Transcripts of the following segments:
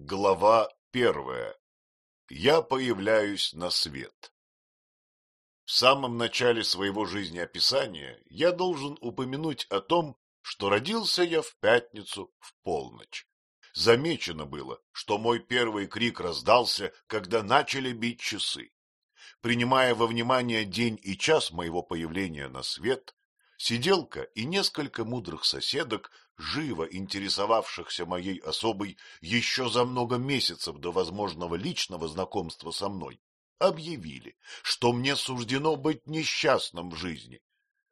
Глава первая. Я появляюсь на свет. В самом начале своего жизнеописания я должен упомянуть о том, что родился я в пятницу в полночь. Замечено было, что мой первый крик раздался, когда начали бить часы. Принимая во внимание день и час моего появления на свет, сиделка и несколько мудрых соседок живо интересовавшихся моей особой еще за много месяцев до возможного личного знакомства со мной, объявили, что мне суждено быть несчастным в жизни.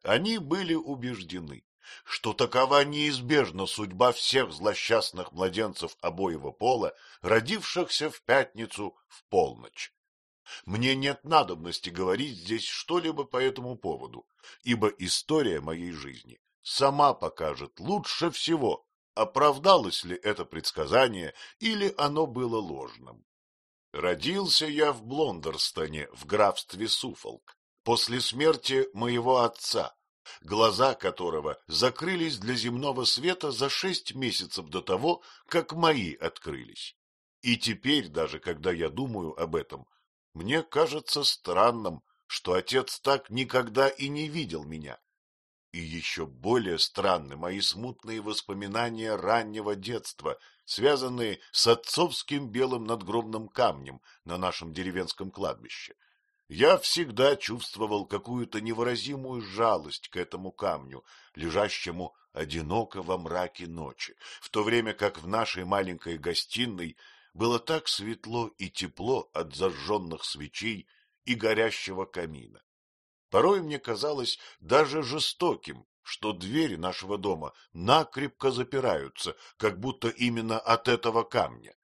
Они были убеждены, что такова неизбежна судьба всех злосчастных младенцев обоего пола, родившихся в пятницу в полночь. Мне нет надобности говорить здесь что-либо по этому поводу, ибо история моей жизни сама покажет лучше всего, оправдалось ли это предсказание или оно было ложным. Родился я в Блондерстоне, в графстве Суфолк, после смерти моего отца, глаза которого закрылись для земного света за шесть месяцев до того, как мои открылись. И теперь, даже когда я думаю об этом, мне кажется странным, что отец так никогда и не видел меня. И еще более странны мои смутные воспоминания раннего детства, связанные с отцовским белым надгробным камнем на нашем деревенском кладбище. Я всегда чувствовал какую-то невыразимую жалость к этому камню, лежащему одиноко во мраке ночи, в то время как в нашей маленькой гостиной было так светло и тепло от зажженных свечей и горящего камина. Порой мне казалось даже жестоким, что двери нашего дома накрепко запираются, как будто именно от этого камня.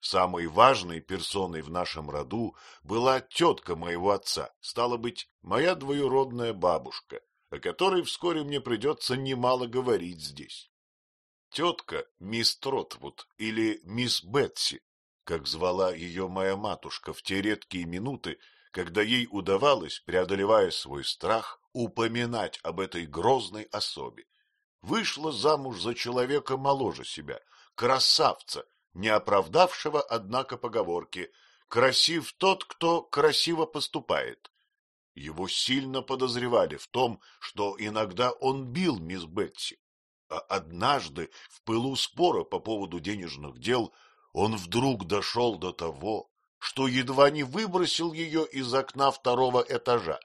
Самой важной персоной в нашем роду была тетка моего отца, стала быть, моя двоюродная бабушка, о которой вскоре мне придется немало говорить здесь. Тетка мисс Тротвуд или мисс Бетси, как звала ее моя матушка в те редкие минуты, когда ей удавалось, преодолевая свой страх, упоминать об этой грозной особе. Вышла замуж за человека моложе себя, красавца, не оправдавшего, однако, поговорки «красив тот, кто красиво поступает». Его сильно подозревали в том, что иногда он бил мисс Бетси, а однажды в пылу спора по поводу денежных дел он вдруг дошел до того, что едва не выбросил ее из окна второго этажа.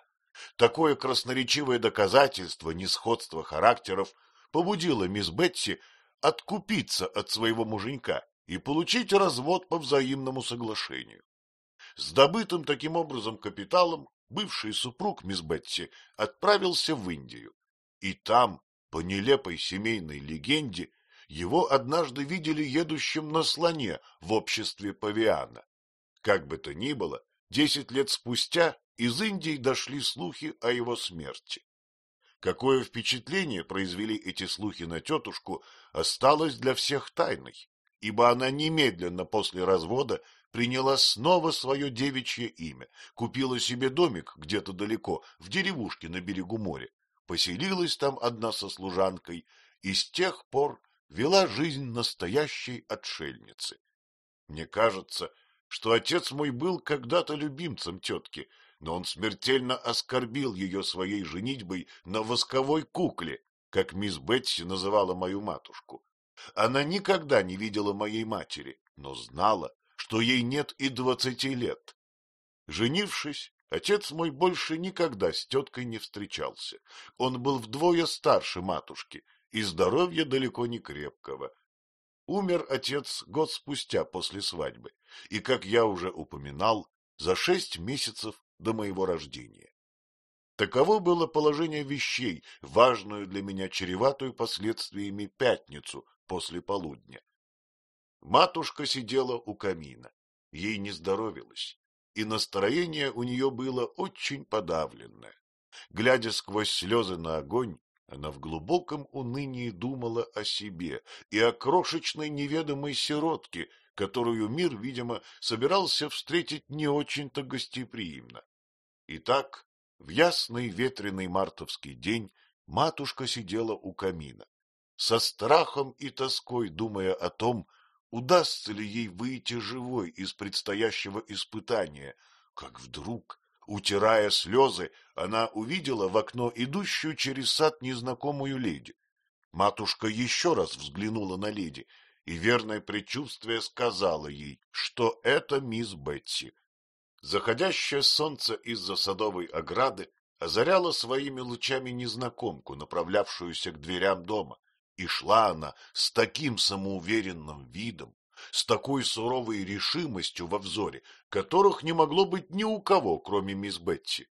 Такое красноречивое доказательство несходства характеров побудило мисс Бетси откупиться от своего муженька и получить развод по взаимному соглашению. С добытым таким образом капиталом бывший супруг мисс Бетси отправился в Индию, и там, по нелепой семейной легенде, его однажды видели едущим на слоне в обществе павиана. Как бы то ни было, десять лет спустя из Индии дошли слухи о его смерти. Какое впечатление произвели эти слухи на тетушку, осталось для всех тайной, ибо она немедленно после развода приняла снова свое девичье имя, купила себе домик где-то далеко, в деревушке на берегу моря, поселилась там одна со служанкой и с тех пор вела жизнь настоящей отшельницы. Мне кажется, что отец мой был когда-то любимцем тетки, но он смертельно оскорбил ее своей женитьбой на восковой кукле, как мисс Бетси называла мою матушку. Она никогда не видела моей матери, но знала, что ей нет и двадцати лет. Женившись, отец мой больше никогда с теткой не встречался. Он был вдвое старше матушки, и здоровья далеко не крепкого. Умер отец год спустя после свадьбы, и, как я уже упоминал, за шесть месяцев до моего рождения. Таково было положение вещей, важную для меня чреватую последствиями пятницу после полудня. Матушка сидела у камина, ей не здоровилось, и настроение у нее было очень подавленное. Глядя сквозь слезы на огонь, она в глубоком унынии думала о себе и о крошечной неведомой сиротке, которую мир, видимо, собирался встретить не очень-то гостеприимно. Итак, в ясный ветреный мартовский день матушка сидела у камина, со страхом и тоской думая о том, удастся ли ей выйти живой из предстоящего испытания, как вдруг, утирая слезы, она увидела в окно идущую через сад незнакомую леди. Матушка еще раз взглянула на леди, и верное предчувствие сказала ей, что это мисс Бетси. Заходящее солнце из-за садовой ограды озаряло своими лучами незнакомку, направлявшуюся к дверям дома, и шла она с таким самоуверенным видом, с такой суровой решимостью во взоре, которых не могло быть ни у кого, кроме мисс Бетти.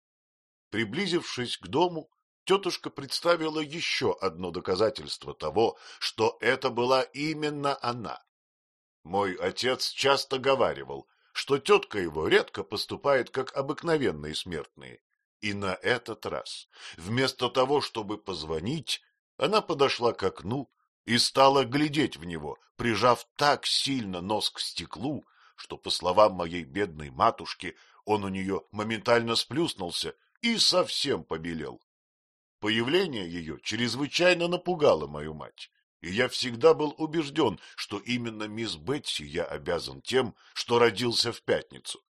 Приблизившись к дому, тетушка представила еще одно доказательство того, что это была именно она. Мой отец часто говаривал, что тетка его редко поступает, как обыкновенные смертные. И на этот раз, вместо того, чтобы позвонить, она подошла к окну и стала глядеть в него, прижав так сильно нос к стеклу, что, по словам моей бедной матушки, он у нее моментально сплюснулся и совсем побелел. Появление ее чрезвычайно напугало мою мать, и я всегда был убежден, что именно мисс Бетси я обязан тем, что родился в пятницу.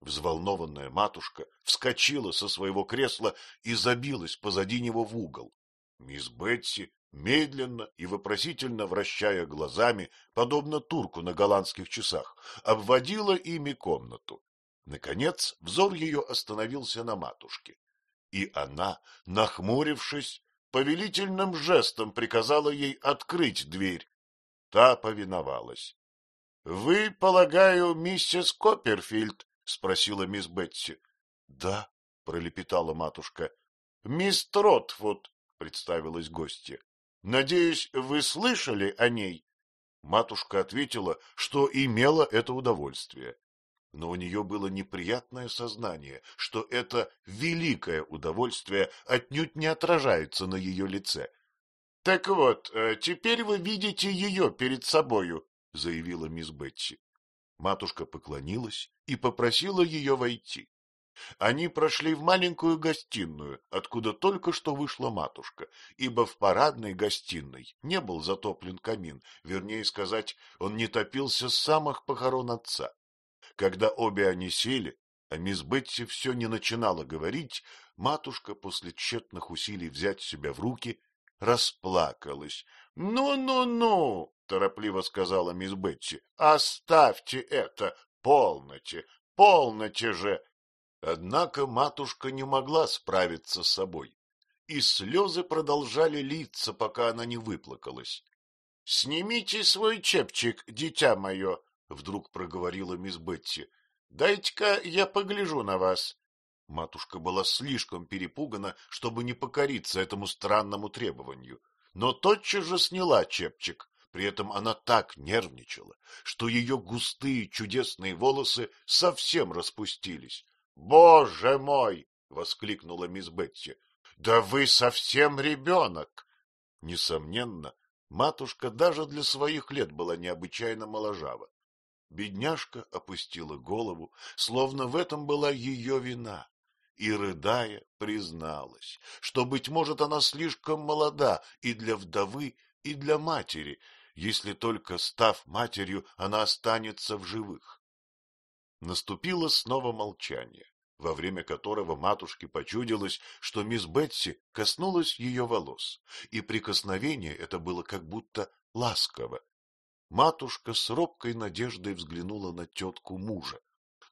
Взволнованная матушка вскочила со своего кресла и забилась позади него в угол. Мисс Бетси, медленно и вопросительно вращая глазами, подобно турку на голландских часах, обводила ими комнату. Наконец взор ее остановился на матушке и она, нахмурившись, повелительным жестом приказала ей открыть дверь. Та повиновалась. — Вы, полагаю, миссис Копперфильд? — спросила мисс Бетси. — Да, — пролепетала матушка. — Мисс Тротфуд, — представилась гостья. — Надеюсь, вы слышали о ней? Матушка ответила, что имела это удовольствие но у нее было неприятное сознание, что это великое удовольствие отнюдь не отражается на ее лице. — Так вот, э, теперь вы видите ее перед собою, — заявила мисс Бетси. Матушка поклонилась и попросила ее войти. Они прошли в маленькую гостиную, откуда только что вышла матушка, ибо в парадной гостиной не был затоплен камин, вернее сказать, он не топился с самых похорон отца. Когда обе они сели, а мисс Бетси все не начинала говорить, матушка после тщетных усилий взять себя в руки расплакалась. «Ну, ну, ну — торопливо сказала мисс Бетси, — оставьте это, полноте, полноте же. Однако матушка не могла справиться с собой, и слезы продолжали литься, пока она не выплакалась. — Снимите свой чепчик, дитя мое, — вдруг проговорила мисс Бетти. — Дайте-ка я погляжу на вас. Матушка была слишком перепугана, чтобы не покориться этому странному требованию, но тотчас же сняла чепчик. При этом она так нервничала, что ее густые чудесные волосы совсем распустились. — Боже мой! — воскликнула мисс Бетти. — Да вы совсем ребенок! Несомненно, матушка даже для своих лет была необычайно моложава. Бедняжка опустила голову, словно в этом была ее вина, и, рыдая, призналась, что, быть может, она слишком молода и для вдовы, и для матери, если только, став матерью, она останется в живых. Наступило снова молчание, во время которого матушке почудилось, что мисс Бетси коснулась ее волос, и прикосновение это было как будто ласково, Матушка с робкой надеждой взглянула на тетку мужа,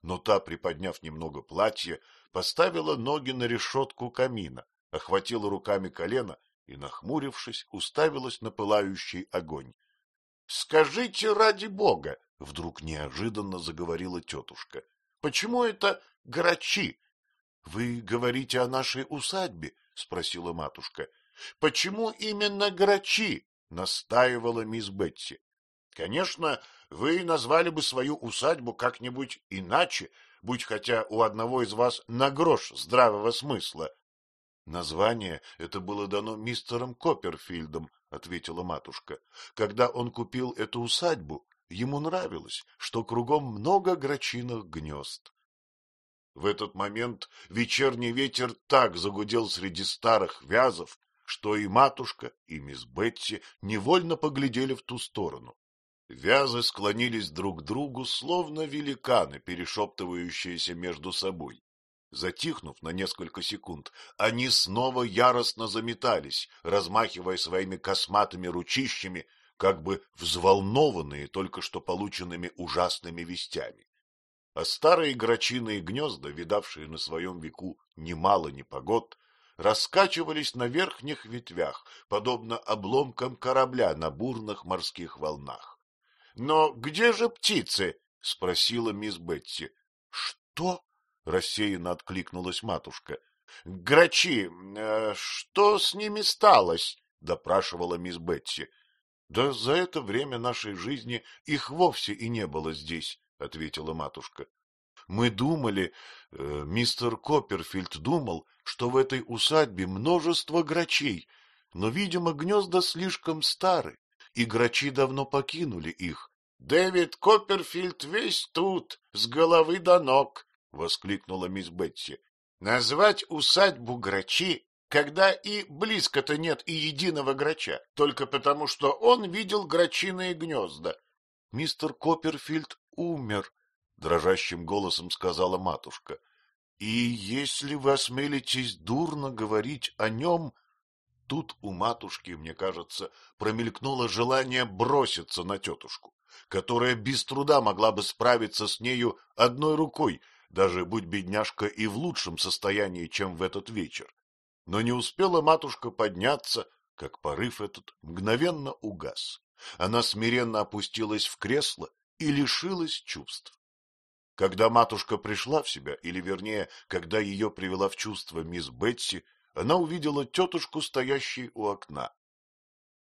но та, приподняв немного платье, поставила ноги на решетку камина, охватила руками колено и, нахмурившись, уставилась на пылающий огонь. — Скажите ради бога! — вдруг неожиданно заговорила тетушка. — Почему это грачи? — Вы говорите о нашей усадьбе? — спросила матушка. — Почему именно грачи? — настаивала мисс Бетси. Конечно, вы назвали бы свою усадьбу как-нибудь иначе, будь хотя у одного из вас на грош здравого смысла. — Название это было дано мистером Копперфильдом, — ответила матушка. — Когда он купил эту усадьбу, ему нравилось, что кругом много грачиных гнезд. В этот момент вечерний ветер так загудел среди старых вязов, что и матушка, и мисс Бетти невольно поглядели в ту сторону. Вязы склонились друг к другу, словно великаны, перешептывающиеся между собой. Затихнув на несколько секунд, они снова яростно заметались, размахивая своими косматыми ручищами, как бы взволнованные только что полученными ужасными вестями. А старые грачиные гнезда, видавшие на своем веку немало непогод, раскачивались на верхних ветвях, подобно обломкам корабля на бурных морских волнах. — Но где же птицы? — спросила мисс Бетти. — Что? — рассеянно откликнулась матушка. — Грачи, э, что с ними сталось? — допрашивала мисс Бетти. — Да за это время нашей жизни их вовсе и не было здесь, — ответила матушка. — Мы думали, э, мистер Копперфильд думал, что в этой усадьбе множество грачей, но, видимо, гнезда слишком стары, и грачи давно покинули их. — Дэвид Копперфильд весь тут, с головы до ног, — воскликнула мисс Бетси. — Назвать усадьбу Грачи, когда и близко-то нет и единого грача, только потому, что он видел грачиные гнезда. — Мистер Копперфильд умер, — дрожащим голосом сказала матушка. — И если вы осмелитесь дурно говорить о нем... Тут у матушки, мне кажется, промелькнуло желание броситься на тетушку, которая без труда могла бы справиться с нею одной рукой, даже будь бедняжка и в лучшем состоянии, чем в этот вечер. Но не успела матушка подняться, как порыв этот мгновенно угас. Она смиренно опустилась в кресло и лишилась чувств. Когда матушка пришла в себя, или, вернее, когда ее привела в чувство мисс Бетси, она увидела тетушку, стоящей у окна.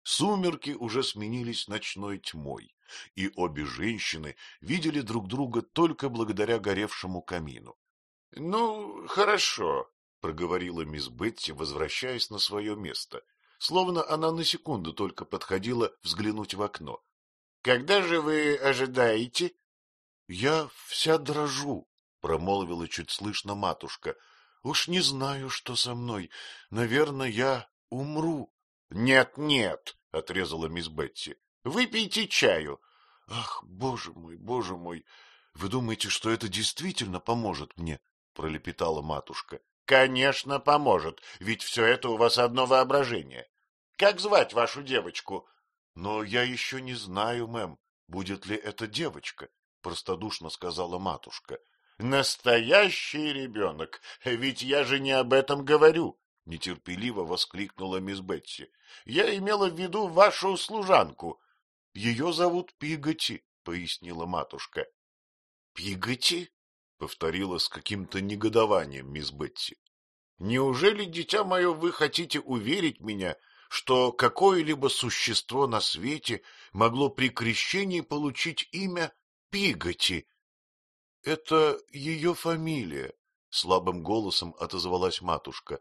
Сумерки уже сменились ночной тьмой, и обе женщины видели друг друга только благодаря горевшему камину. — Ну, хорошо, — проговорила мисс Бетти, возвращаясь на свое место, словно она на секунду только подходила взглянуть в окно. — Когда же вы ожидаете? — Я вся дрожу, — промолвила чуть слышно матушка. — Уж не знаю, что со мной. Наверное, я умру. Нет, нет, — отрезала мисс Бетти. — Выпейте чаю. — Ах, боже мой, боже мой! Вы думаете, что это действительно поможет мне? — пролепетала матушка. — Конечно, поможет, ведь все это у вас одно воображение. Как звать вашу девочку? — Но я еще не знаю, мэм, будет ли это девочка, — простодушно сказала матушка. — Настоящий ребенок, ведь я же не об этом говорю, — нетерпеливо воскликнула мисс Бетси. — Я имела в виду вашу служанку. — Ее зовут Пиготи, — пояснила матушка. — Пиготи? — повторила с каким-то негодованием мисс Бетси. — Неужели, дитя мое, вы хотите уверить меня, что какое-либо существо на свете могло при крещении получить имя Пиготи? — Это ее фамилия, — слабым голосом отозвалась матушка.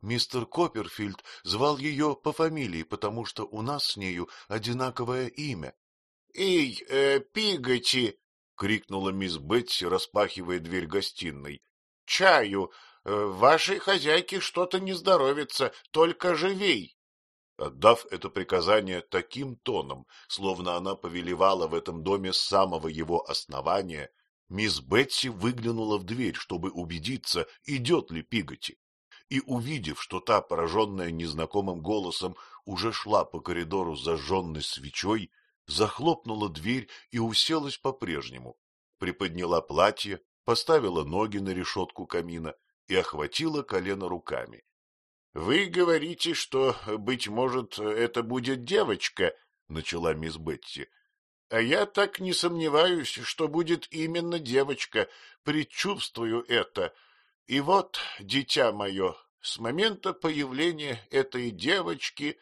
Мистер Копперфильд звал ее по фамилии, потому что у нас с нею одинаковое имя. — Эй, э, Пиготи! — крикнула мисс Бетси, распахивая дверь гостиной. — Чаю! Э, вашей хозяйке что-то не здоровится, только живей! Отдав это приказание таким тоном, словно она повелевала в этом доме с самого его основания, мисс Бетси выглянула в дверь, чтобы убедиться, идет ли Пиготи и, увидев, что та, пораженная незнакомым голосом, уже шла по коридору зажженной свечой, захлопнула дверь и уселась по-прежнему, приподняла платье, поставила ноги на решетку камина и охватила колено руками. — Вы говорите, что, быть может, это будет девочка, — начала мисс Бетти. — А я так не сомневаюсь, что будет именно девочка, предчувствую это. И вот, дитя мое, с момента появления этой девочки,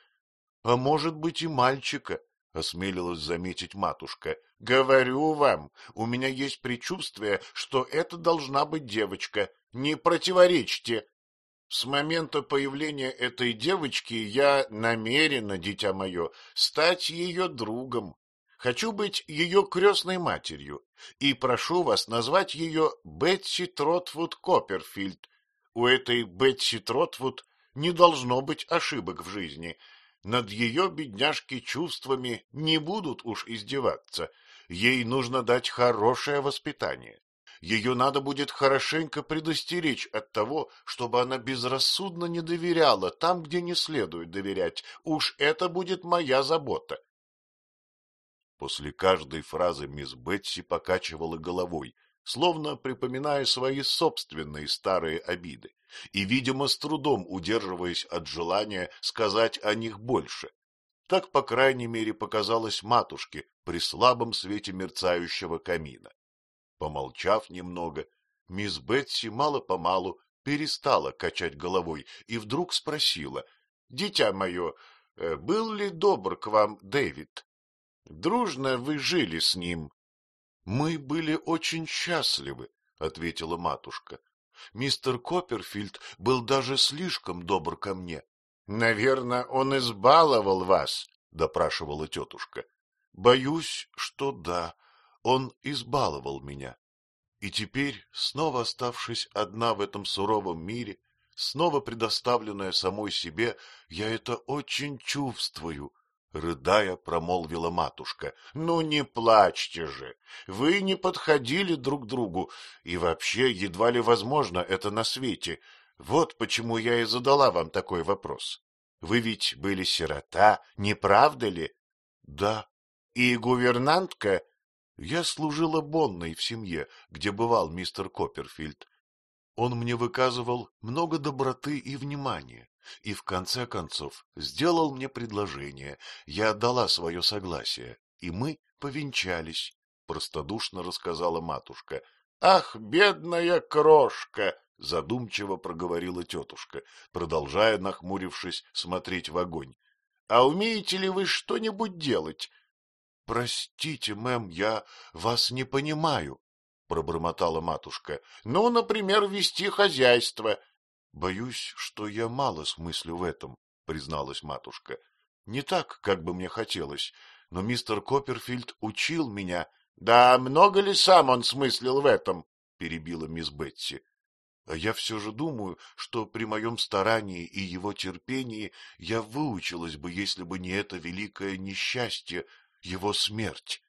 а может быть и мальчика, — осмелилась заметить матушка, — говорю вам, у меня есть предчувствие, что это должна быть девочка. Не противоречьте. С момента появления этой девочки я намерена, дитя мое, стать ее другом. Хочу быть ее крестной матерью и прошу вас назвать ее Бетси Тротвуд Копперфильд. У этой Бетси Тротвуд не должно быть ошибок в жизни. Над ее, бедняжки, чувствами не будут уж издеваться. Ей нужно дать хорошее воспитание. Ее надо будет хорошенько предостеречь от того, чтобы она безрассудно не доверяла там, где не следует доверять. Уж это будет моя забота. После каждой фразы мисс Бетси покачивала головой, словно припоминая свои собственные старые обиды, и, видимо, с трудом удерживаясь от желания сказать о них больше. Так, по крайней мере, показалось матушке при слабом свете мерцающего камина. Помолчав немного, мисс Бетси мало-помалу перестала качать головой и вдруг спросила. — Дитя мое, э, был ли добр к вам Дэвид? Дружно вы жили с ним? — Мы были очень счастливы, — ответила матушка. Мистер Копперфильд был даже слишком добр ко мне. — Наверное, он избаловал вас, — допрашивала тетушка. — Боюсь, что да он избаловал меня. И теперь, снова оставшись одна в этом суровом мире, снова предоставленная самой себе, я это очень чувствую, — рыдая, промолвила матушка. — Ну, не плачьте же! Вы не подходили друг другу, и вообще едва ли возможно это на свете. Вот почему я и задала вам такой вопрос. Вы ведь были сирота, не правда ли? — Да. — И гувернантка я служила Бонной в семье, где бывал мистер Копперфильд. Он мне выказывал много доброты и внимания, и в конце концов сделал мне предложение. Я отдала свое согласие, и мы повенчались, — простодушно рассказала матушка. — Ах, бедная крошка! — задумчиво проговорила тетушка, продолжая, нахмурившись, смотреть в огонь. — А умеете ли вы что-нибудь делать? — Простите, мэм, я вас не понимаю, — пробормотала матушка. — Ну, например, вести хозяйство. — Боюсь, что я мало смыслю в этом, — призналась матушка. — Не так, как бы мне хотелось, но мистер Копперфильд учил меня. — Да много ли сам он смыслил в этом? — перебила мисс Бетси. А я все же думаю, что при моем старании и его терпении я выучилась бы, если бы не это великое несчастье, его смерть.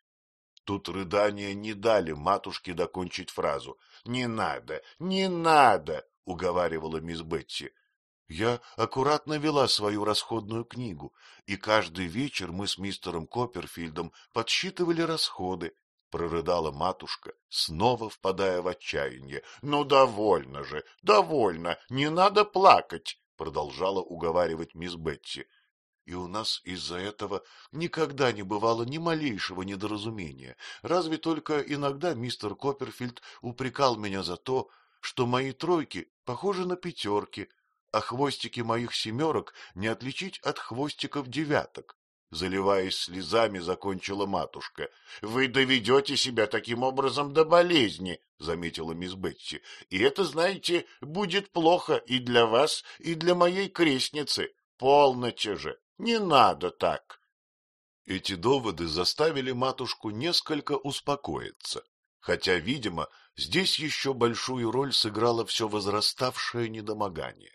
Тут рыдания не дали матушке докончить фразу. — Не надо, не надо! — уговаривала мисс Бетти. Я аккуратно вела свою расходную книгу, и каждый вечер мы с мистером Копперфильдом подсчитывали расходы. Прорыдала матушка, снова впадая в отчаяние. — Ну, довольно же, довольно, не надо плакать! — продолжала уговаривать мисс Бетти и у нас из-за этого никогда не бывало ни малейшего недоразумения, разве только иногда мистер Копперфильд упрекал меня за то, что мои тройки похожи на пятерки, а хвостики моих семерок не отличить от хвостиков девяток. Заливаясь слезами, закончила матушка. — Вы доведете себя таким образом до болезни, — заметила мисс Бетти. — И это, знаете, будет плохо и для вас, и для моей крестницы. Полноте же, не надо так. Эти доводы заставили матушку несколько успокоиться, хотя, видимо, здесь еще большую роль сыграло все возраставшее недомогание.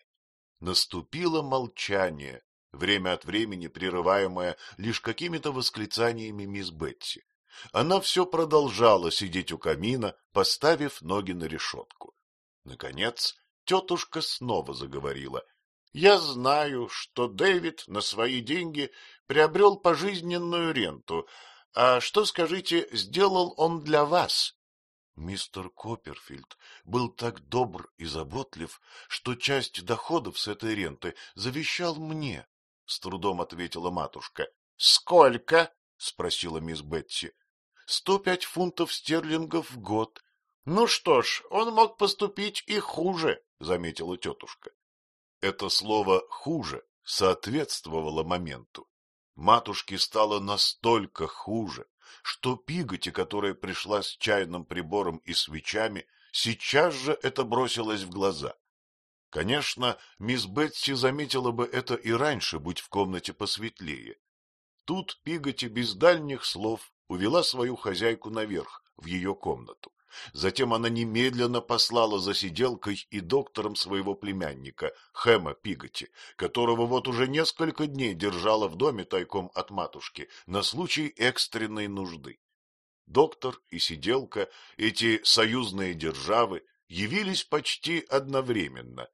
Наступило молчание, время от времени прерываемое лишь какими-то восклицаниями мисс Бетти. Она все продолжала сидеть у камина, поставив ноги на решетку. Наконец, тетушка снова заговорила, я знаю, что Дэвид на свои деньги приобрел пожизненную ренту. А что, скажите, сделал он для вас? Мистер Копперфильд был так добр и заботлив, что часть доходов с этой ренты завещал мне, — с трудом ответила матушка. — Сколько? — спросила мисс Бетти. — Сто пять фунтов стерлингов в год. — Ну что ж, он мог поступить и хуже, — заметила тетушка. Это слово «хуже» соответствовало моменту. Матушке стало настолько хуже, что Пиготи, которая пришла с чайным прибором и свечами, сейчас же это бросилось в глаза. Конечно, мисс Бетси заметила бы это и раньше, будь в комнате посветлее. Тут Пиготи без дальних слов увела свою хозяйку наверх, в ее комнату, Затем она немедленно послала за сиделкой и доктором своего племянника, Хэма Пиготи, которого вот уже несколько дней держала в доме тайком от матушки на случай экстренной нужды. Доктор и сиделка, эти союзные державы, явились почти одновременно.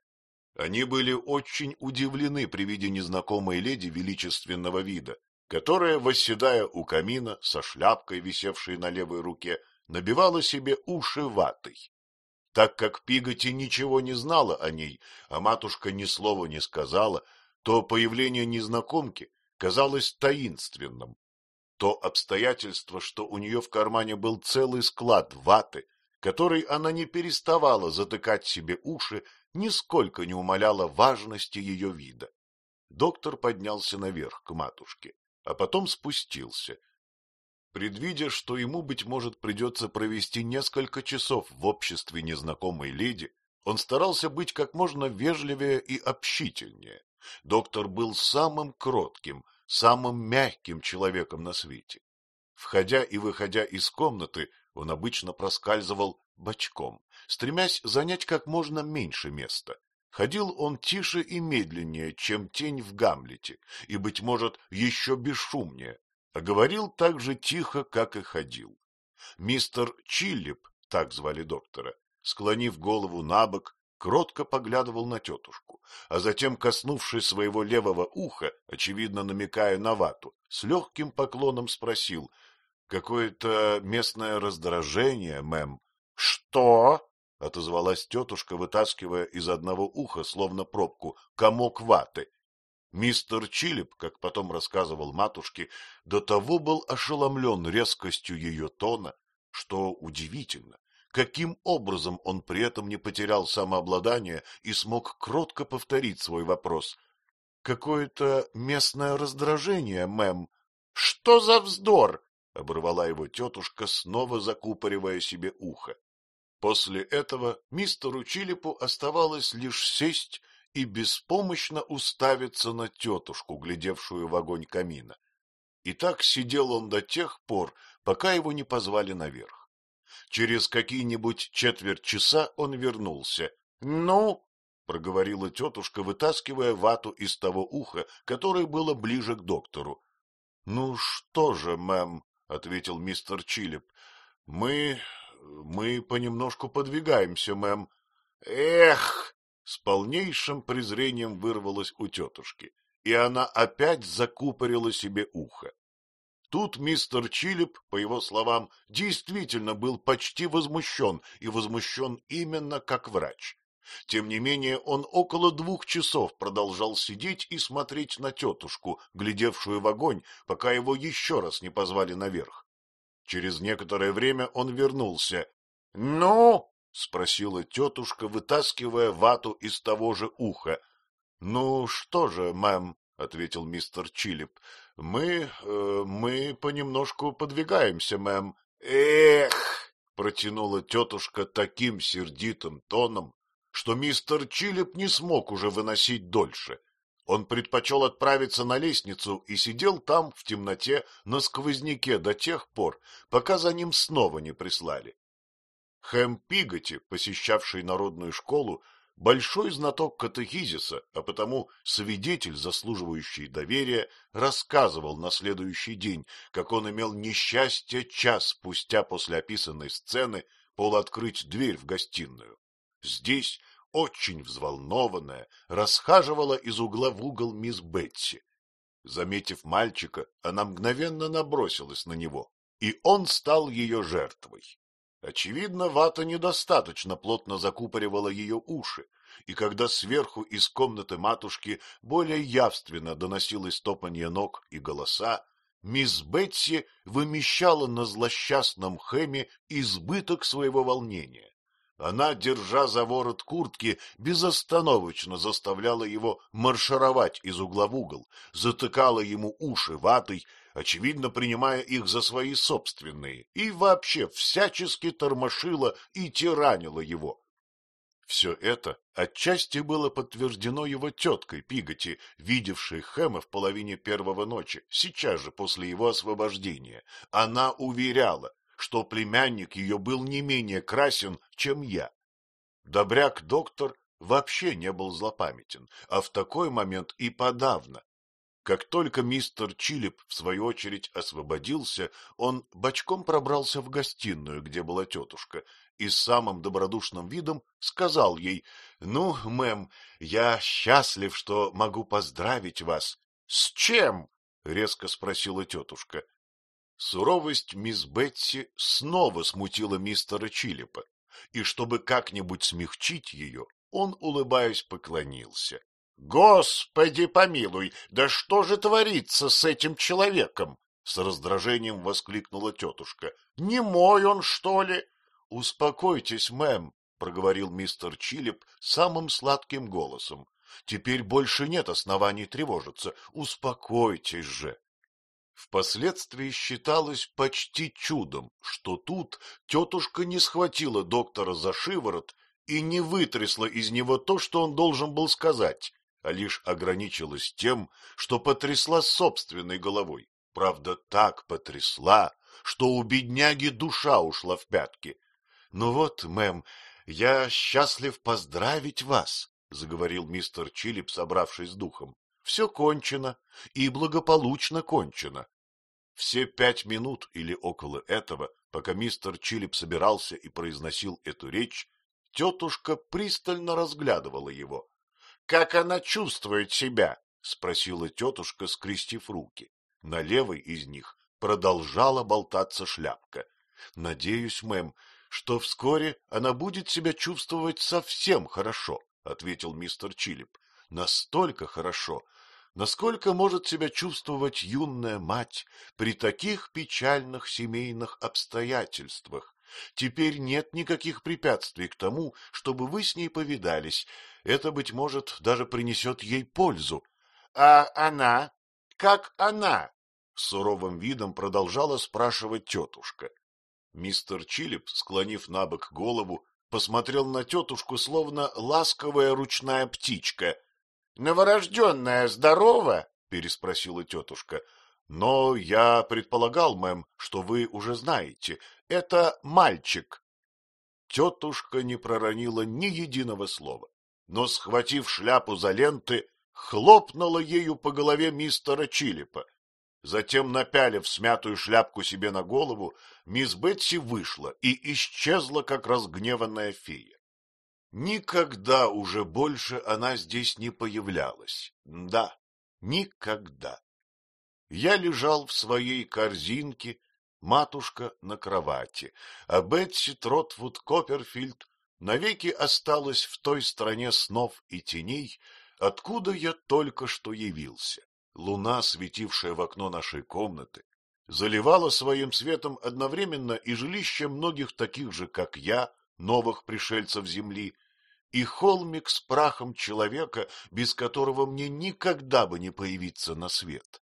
Они были очень удивлены при виде незнакомой леди величественного вида, которая, восседая у камина со шляпкой, висевшей на левой руке, набивала себе уши ватой. Так как Пиготи ничего не знала о ней, а матушка ни слова не сказала, то появление незнакомки казалось таинственным. То обстоятельство, что у нее в кармане был целый склад ваты, который она не переставала затыкать себе уши, нисколько не умаляло важности ее вида. Доктор поднялся наверх к матушке, а потом спустился Предвидя, что ему, быть может, придется провести несколько часов в обществе незнакомой леди, он старался быть как можно вежливее и общительнее. Доктор был самым кротким, самым мягким человеком на свете. Входя и выходя из комнаты, он обычно проскальзывал бочком, стремясь занять как можно меньше места. Ходил он тише и медленнее, чем тень в Гамлете, и, быть может, еще бесшумнее, говорил так же тихо, как и ходил. Мистер Чиллип, так звали доктора, склонив голову на бок, кротко поглядывал на тетушку, а затем, коснувшись своего левого уха, очевидно намекая на вату, с легким поклоном спросил — Какое-то местное раздражение, мэм. — Что? — отозвалась тетушка, вытаскивая из одного уха, словно пробку, комок ваты. Мистер Чилип, как потом рассказывал матушке, до того был ошеломлен резкостью ее тона, что удивительно, каким образом он при этом не потерял самообладание и смог кротко повторить свой вопрос. — Какое-то местное раздражение, мэм. — Что за вздор? — оборвала его тетушка, снова закупоривая себе ухо. После этого мистеру Чилипу оставалось лишь сесть и беспомощно уставиться на тетушку, глядевшую в огонь камина. И так сидел он до тех пор, пока его не позвали наверх. Через какие-нибудь четверть часа он вернулся. — Ну? — проговорила тетушка, вытаскивая вату из того уха, которое было ближе к доктору. — Ну что же, мэм, — ответил мистер Чилип, — мы... мы понемножку подвигаемся, мэм. — Эх! С полнейшим презрением вырвалось у тетушки, и она опять закупорила себе ухо. Тут мистер Чилип, по его словам, действительно был почти возмущен, и возмущен именно как врач. Тем не менее, он около двух часов продолжал сидеть и смотреть на тетушку, глядевшую в огонь, пока его еще раз не позвали наверх. Через некоторое время он вернулся. — Ну, — спросила тетушка, вытаскивая вату из того же уха. — Ну, что же, мэм, — ответил мистер Чилип, — мы... Э, мы понемножку подвигаемся, мэм. — Эх! — протянула тетушка таким сердитым тоном, что мистер Чилип не смог уже выносить дольше. Он предпочел отправиться на лестницу и сидел там в темноте на сквозняке до тех пор, пока за ним снова не прислали. Хэм Пиготи, посещавший народную школу, большой знаток катехизиса, а потому свидетель, заслуживающий доверия, рассказывал на следующий день, как он имел несчастье час спустя после описанной сцены полуоткрыть дверь в гостиную. Здесь, очень взволнованная, расхаживала из угла в угол мисс Бетси. Заметив мальчика, она мгновенно набросилась на него, и он стал ее жертвой. Очевидно, вата недостаточно плотно закупоривала ее уши, и когда сверху из комнаты матушки более явственно доносилось топанье ног и голоса, мисс Бетси вымещала на злосчастном Хэме избыток своего волнения. Она, держа за ворот куртки, безостановочно заставляла его маршировать из угла в угол, затыкала ему уши ватой очевидно принимая их за свои собственные, и вообще всячески тормошила и тиранила его. Все это отчасти было подтверждено его теткой Пиготи, видевшей Хэма в половине первого ночи, сейчас же после его освобождения. Она уверяла, что племянник ее был не менее красен, чем я. Добряк-доктор вообще не был злопамятен, а в такой момент и подавно. Как только мистер Чилип, в свою очередь, освободился, он бочком пробрался в гостиную, где была тетушка, и с самым добродушным видом сказал ей, — Ну, мэм, я счастлив, что могу поздравить вас. — С чем? — резко спросила тетушка. Суровость мисс Бетси снова смутила мистера Чилипа, и чтобы как-нибудь смягчить ее, он, улыбаясь, поклонился. — Господи помилуй, да что же творится с этим человеком? — с раздражением воскликнула тетушка. — Не мой он, что ли? — Успокойтесь, мэм, — проговорил мистер Чилип самым сладким голосом. — Теперь больше нет оснований тревожиться. Успокойтесь же. Впоследствии считалось почти чудом, что тут тетушка не схватила доктора за шиворот и не вытрясла из него то, что он должен был сказать, а лишь ограничилась тем, что потрясла собственной головой. Правда, так потрясла, что у бедняги душа ушла в пятки. — Ну вот, мэм, я счастлив поздравить вас, — заговорил мистер Чилип, собравшись с духом. — Все кончено, и благополучно кончено. Все пять минут или около этого, пока мистер Чилип собирался и произносил эту речь, тетушка пристально разглядывала его. — Как она чувствует себя? — спросила тетушка, скрестив руки. На левой из них продолжала болтаться шляпка. — Надеюсь, мэм, что вскоре она будет себя чувствовать совсем хорошо, — ответил мистер Чилип. — Настолько хорошо, насколько может себя чувствовать юная мать при таких печальных семейных обстоятельствах. Теперь нет никаких препятствий к тому, чтобы вы с ней повидались. Это, быть может, даже принесет ей пользу. — А она? Как она? — с суровым видом продолжала спрашивать тетушка. Мистер Чилип, склонив на бок голову, посмотрел на тетушку, словно ласковая ручная птичка. — Новорожденная здорова? — переспросила тетушка. — Но я предполагал, мэм, что вы уже знаете. Это мальчик. Тетушка не проронила ни единого слова, но, схватив шляпу за ленты, хлопнула ею по голове мистера Чилипа. Затем, напялив смятую шляпку себе на голову, мисс Бетси вышла и исчезла, как разгневанная фея. Никогда уже больше она здесь не появлялась. Да, никогда. Я лежал в своей корзинке, матушка на кровати, а Бетси Тротвуд Копперфильд навеки осталась в той стране снов и теней, откуда я только что явился. Луна, светившая в окно нашей комнаты, заливала своим светом одновременно и жилище многих таких же, как я, новых пришельцев Земли, и холмик с прахом человека, без которого мне никогда бы не появиться на свет.